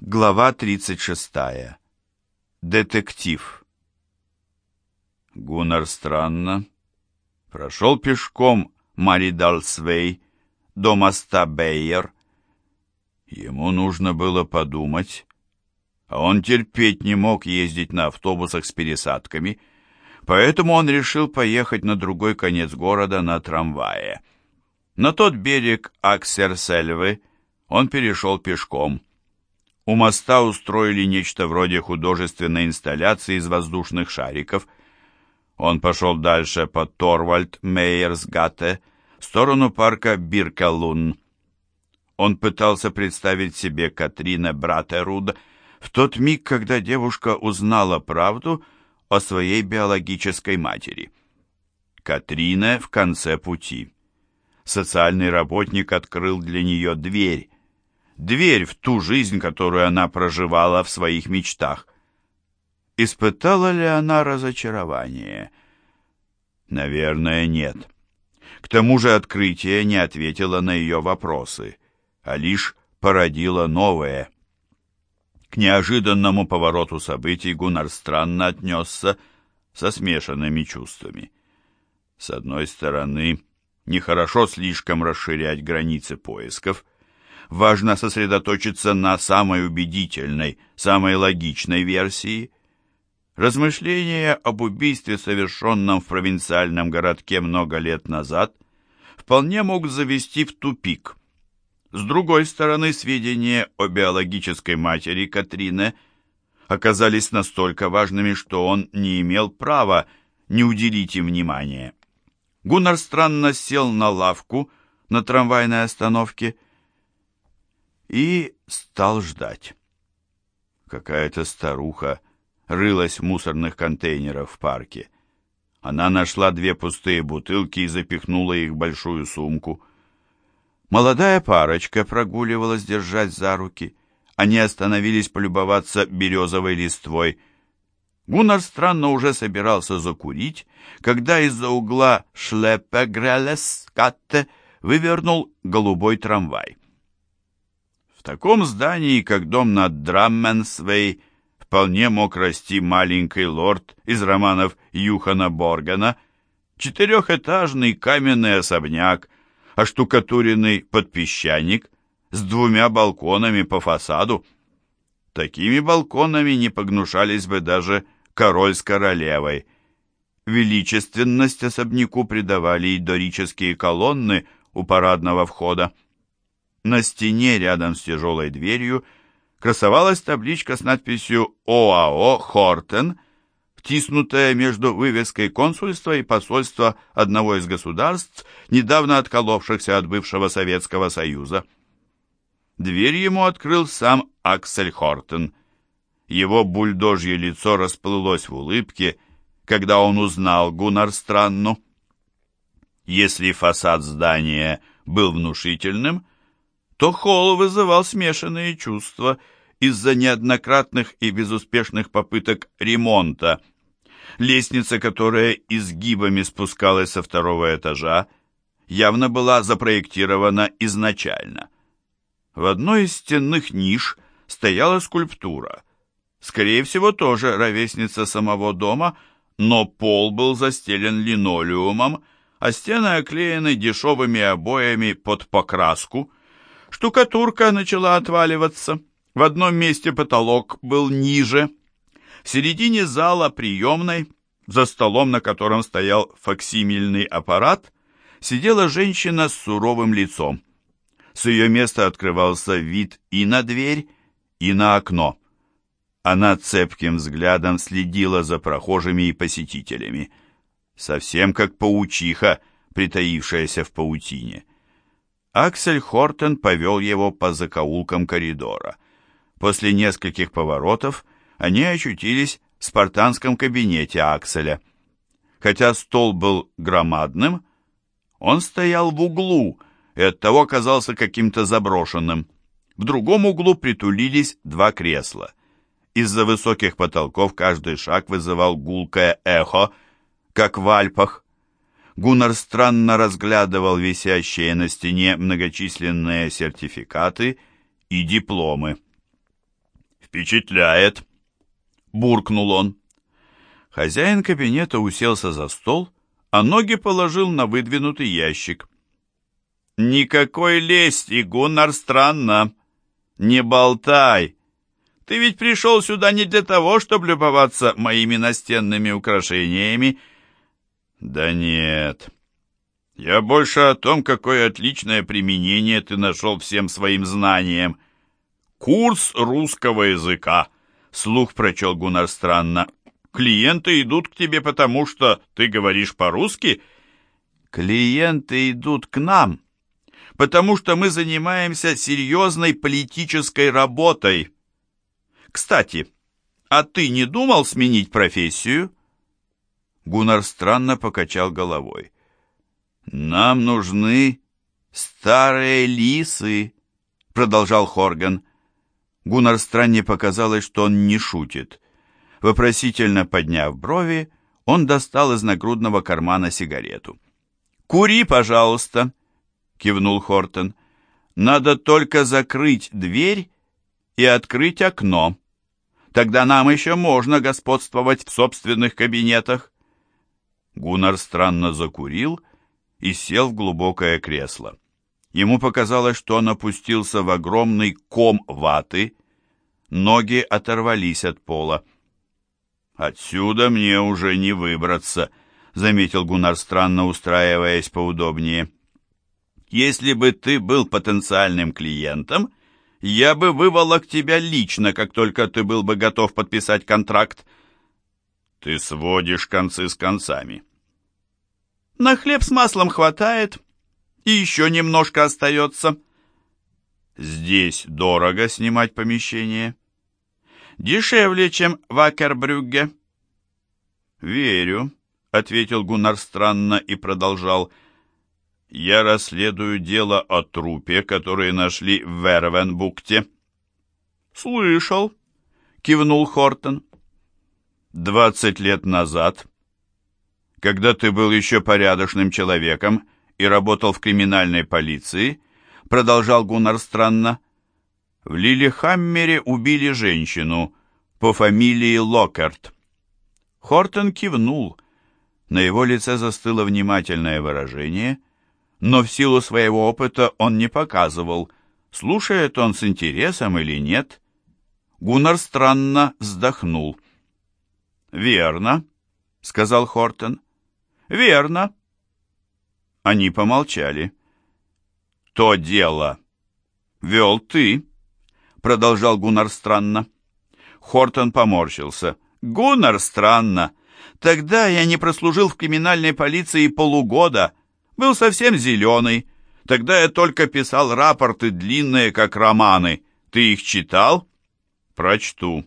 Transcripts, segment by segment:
Глава 36. Детектив. Гуннар странно прошел пешком Маридалсвей до моста Бейер. Ему нужно было подумать, а он терпеть не мог ездить на автобусах с пересадками, поэтому он решил поехать на другой конец города на трамвае. На тот берег Аксерсельвы он перешел пешком – у моста устроили нечто вроде художественной инсталляции из воздушных шариков. Он пошел дальше по Торвальд Мейерсгате, в сторону парка Биркалун. Он пытался представить себе Катрина Братеруд в тот миг, когда девушка узнала правду о своей биологической матери. Катрина в конце пути. Социальный работник открыл для нее дверь, дверь в ту жизнь, которую она проживала в своих мечтах. Испытала ли она разочарование? Наверное, нет. К тому же открытие не ответило на ее вопросы, а лишь породило новое. К неожиданному повороту событий Гуннар странно отнесся со смешанными чувствами. С одной стороны, нехорошо слишком расширять границы поисков — важно сосредоточиться на самой убедительной, самой логичной версии. Размышления об убийстве, совершенном в провинциальном городке много лет назад, вполне могут завести в тупик. С другой стороны, сведения о биологической матери Катрины оказались настолько важными, что он не имел права не уделить им внимания. Гуннар странно сел на лавку на трамвайной остановке и стал ждать. Какая-то старуха рылась в мусорных контейнерах в парке. Она нашла две пустые бутылки и запихнула их в большую сумку. Молодая парочка прогуливалась держать за руки. Они остановились полюбоваться березовой листвой. Гуннар странно уже собирался закурить, когда из-за угла Шлеппегрелескатте вывернул голубой трамвай. В таком здании, как дом на Драмменсвей, вполне мог расти маленький лорд из романов Юхана Боргана, четырехэтажный каменный особняк, оштукатуренный подпесчаник с двумя балконами по фасаду. Такими балконами не погнушались бы даже король с королевой. Величественность особняку придавали и дорические колонны у парадного входа. На стене рядом с тяжелой дверью красовалась табличка с надписью «ОАО Хортен», втиснутая между вывеской консульства и посольства одного из государств, недавно отколовшихся от бывшего Советского Союза. Дверь ему открыл сам Аксель Хортен. Его бульдожье лицо расплылось в улыбке, когда он узнал Гуннар Странну. Если фасад здания был внушительным, то холл вызывал смешанные чувства из-за неоднократных и безуспешных попыток ремонта. Лестница, которая изгибами спускалась со второго этажа, явно была запроектирована изначально. В одной из стенных ниш стояла скульптура, скорее всего, тоже ровесница самого дома, но пол был застелен линолеумом, а стены оклеены дешевыми обоями под покраску – Штукатурка начала отваливаться. В одном месте потолок был ниже. В середине зала приемной, за столом, на котором стоял факсимильный аппарат, сидела женщина с суровым лицом. С ее места открывался вид и на дверь, и на окно. Она цепким взглядом следила за прохожими и посетителями, совсем как паучиха, притаившаяся в паутине. Аксель Хортен повел его по закоулкам коридора. После нескольких поворотов они очутились в спартанском кабинете Акселя. Хотя стол был громадным, он стоял в углу и оттого казался каким-то заброшенным. В другом углу притулились два кресла. Из-за высоких потолков каждый шаг вызывал гулкое эхо, как в Альпах. Гуннар странно разглядывал висящие на стене многочисленные сертификаты и дипломы. «Впечатляет!» — буркнул он. Хозяин кабинета уселся за стол, а ноги положил на выдвинутый ящик. «Никакой лести, Гуннар, странно. Не болтай. Ты ведь пришел сюда не для того, чтобы любоваться моими настенными украшениями». «Да нет. Я больше о том, какое отличное применение ты нашел всем своим знаниям. Курс русского языка», — слух прочел Гуннар странно. «Клиенты идут к тебе потому, что ты говоришь по-русски?» «Клиенты идут к нам», потому что мы занимаемся серьезной политической работой. Кстати, а ты не думал сменить профессию?» Гуннар странно покачал головой. «Нам нужны старые лисы», — продолжал Хорган. Гуннар странне показалось, что он не шутит. Вопросительно подняв брови, он достал из нагрудного кармана сигарету. «Кури, пожалуйста», кивнул Хортон. Надо только закрыть дверь и открыть окно. Тогда нам еще можно господствовать в собственных кабинетах. Гуннар странно закурил и сел в глубокое кресло. Ему показалось, что он опустился в огромный ком ваты. Ноги оторвались от пола. «Отсюда мне уже не выбраться», — заметил Гуннар странно, устраиваясь поудобнее. Если бы ты был потенциальным клиентом, я бы выволок тебя лично, как только ты был бы готов подписать контракт. Ты сводишь концы с концами. На хлеб с маслом хватает, и еще немножко остается. Здесь дорого снимать помещение. Дешевле, чем в Акербрюгге. Верю, — ответил Гуннар странно и продолжал, — я расследую дело о трупе, который нашли в Вервенбукте. Слышал, кивнул Хортон. Двадцать лет назад, когда ты был еще порядочным человеком и работал в криминальной полиции, продолжал Гуннар странно, в Лилихаммере убили женщину по фамилии Локерт. Хортон кивнул. На его лице застыло внимательное выражение — но в силу своего опыта он не показывал, слушает он с интересом или нет. Гуннар странно вздохнул. «Верно», — сказал Хортон. «Верно». Они помолчали. «То дело вел ты», — продолжал Гуннар странно. Хортон поморщился. «Гуннар странно. Тогда я не прослужил в криминальной полиции полугода, был совсем зеленый. Тогда я только писал рапорты длинные, как романы. Ты их читал? Прочту.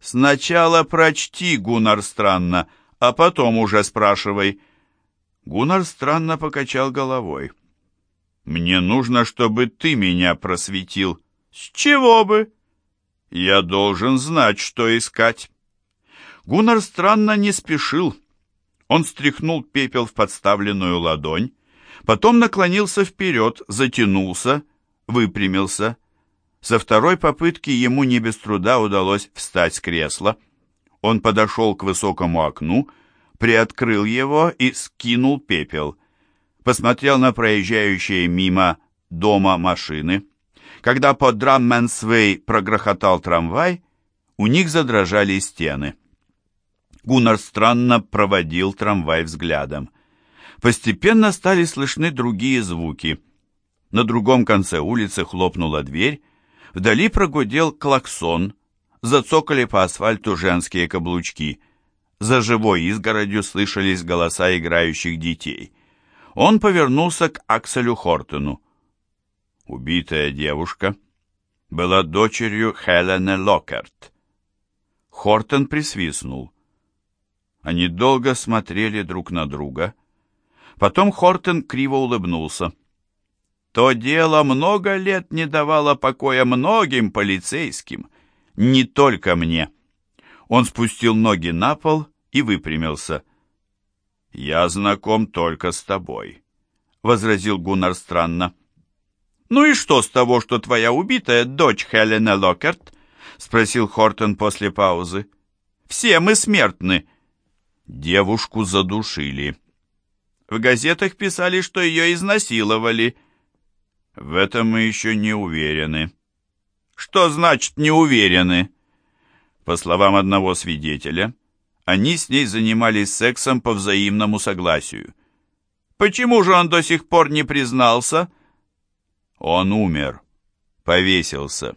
Сначала прочти, Гуннар странно, а потом уже спрашивай. Гуннар странно покачал головой. Мне нужно, чтобы ты меня просветил. С чего бы? Я должен знать, что искать. Гуннар странно не спешил. Он стряхнул пепел в подставленную ладонь, Потом наклонился вперед, затянулся, выпрямился. Со второй попытки ему не без труда удалось встать с кресла. Он подошел к высокому окну, приоткрыл его и скинул пепел. Посмотрел на проезжающие мимо дома машины. Когда по Драмменсвей прогрохотал трамвай, у них задрожали стены. Гуннар странно проводил трамвай взглядом. Постепенно стали слышны другие звуки. На другом конце улицы хлопнула дверь, вдали прогудел клаксон, зацокали по асфальту женские каблучки. За живой изгородью слышались голоса играющих детей. Он повернулся к Акселю Хортону. Убитая девушка была дочерью Хелены Локерт. Хортон присвистнул. Они долго смотрели друг на друга — Потом Хортон криво улыбнулся. То дело много лет не давало покоя многим полицейским, не только мне. Он спустил ноги на пол и выпрямился. «Я знаком только с тобой», — возразил Гуннар странно. «Ну и что с того, что твоя убитая дочь Хелена Локерт — спросил Хортон после паузы. «Все мы смертны». Девушку задушили. В газетах писали, что ее изнасиловали. В этом мы еще не уверены. Что значит «не уверены»? По словам одного свидетеля, они с ней занимались сексом по взаимному согласию. Почему же он до сих пор не признался? Он умер, повесился.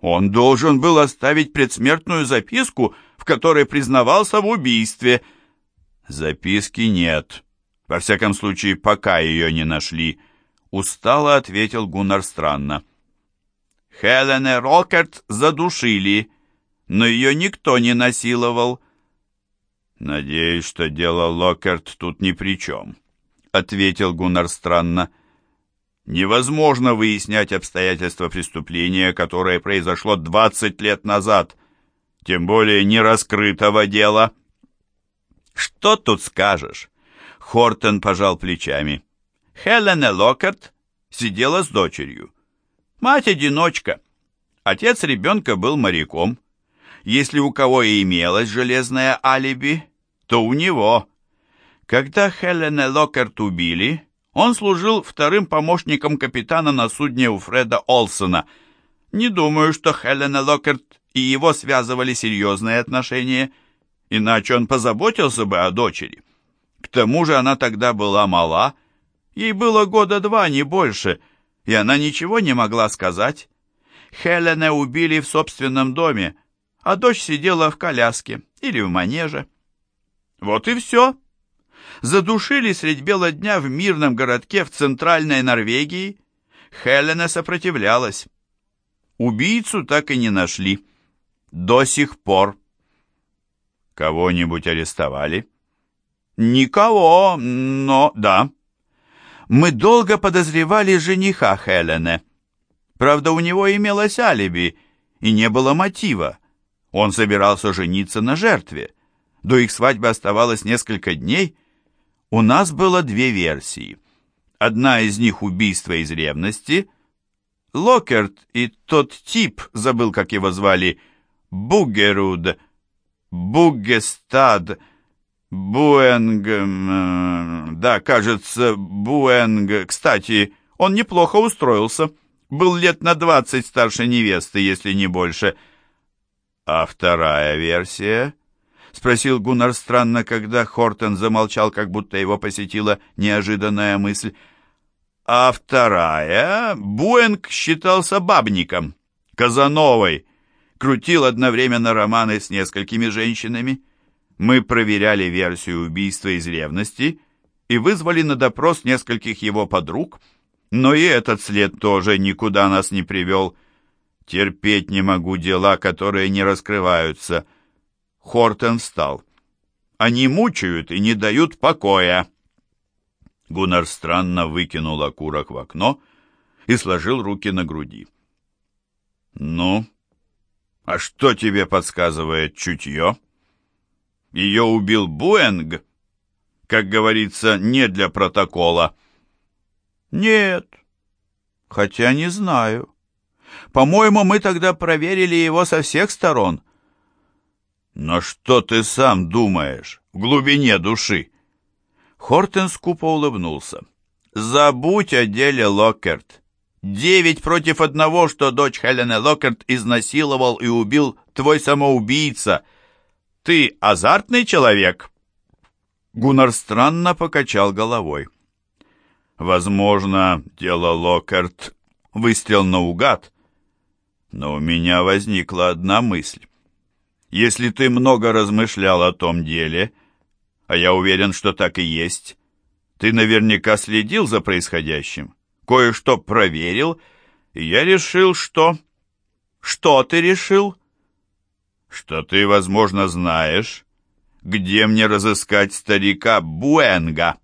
Он должен был оставить предсмертную записку, в которой признавался в убийстве. Записки нет. Во всяком случае, пока ее не нашли. Устало ответил Гуннар странно. Хелене Рокерт задушили, но ее никто не насиловал. «Надеюсь, что дело Локерт тут ни при чем», — ответил Гуннар странно. «Невозможно выяснять обстоятельства преступления, которое произошло двадцать лет назад, тем более нераскрытого дела». «Что тут скажешь?» — Хортон пожал плечами. Хелена Локерт сидела с дочерью. Мать-одиночка. Отец ребенка был моряком. Если у кого и имелось железное алиби, то у него. Когда Хелена Локерт убили, он служил вторым помощником капитана на судне у Фреда Олсона. Не думаю, что Хелена Локерт и его связывали серьезные отношения, иначе он позаботился бы о дочери. К тому же она тогда была мала, ей было года два, не больше — и она ничего не могла сказать. Хелена убили в собственном доме, а дочь сидела в коляске или в манеже. Вот и все. Задушили средь бела дня в мирном городке в центральной Норвегии. Хелена сопротивлялась. Убийцу так и не нашли. До сих пор. Кого-нибудь арестовали? Никого, но да мы долго подозревали жениха Хелене. Правда, у него имелось алиби, и не было мотива. Он собирался жениться на жертве. До их свадьбы оставалось несколько дней. У нас было две версии. Одна из них убийство из ревности. Локерт и тот тип, забыл, как его звали, Бугеруд, Бугестад, Буэнг... Да, кажется, Буэнг... Кстати, он неплохо устроился. Был лет на двадцать старше невесты, если не больше. А вторая версия? Спросил Гуннар странно, когда Хортон замолчал, как будто его посетила неожиданная мысль. А вторая... Буэнг считался бабником, Казановой. Крутил одновременно романы с несколькими женщинами. Мы проверяли версию убийства из ревности и вызвали на допрос нескольких его подруг, но и этот след тоже никуда нас не привел. Терпеть не могу дела, которые не раскрываются. Хортен встал. Они мучают и не дают покоя. Гуннар странно выкинул окурок в окно и сложил руки на груди. «Ну, а что тебе подсказывает чутье?» Ее убил Буэнг, как говорится, не для протокола. Нет, хотя не знаю. По-моему, мы тогда проверили его со всех сторон. Но что ты сам думаешь в глубине души? Хортен скупо улыбнулся. Забудь о деле Локкерт. Девять против одного, что дочь Хелены Локкерт изнасиловал и убил твой самоубийца — ты азартный человек?» Гуннар странно покачал головой. «Возможно, дело Локкарт выстрел наугад, но у меня возникла одна мысль. Если ты много размышлял о том деле, а я уверен, что так и есть, ты наверняка следил за происходящим, кое-что проверил, и я решил, что...» «Что ты решил?» что ты, возможно, знаешь, где мне разыскать старика Буэнга».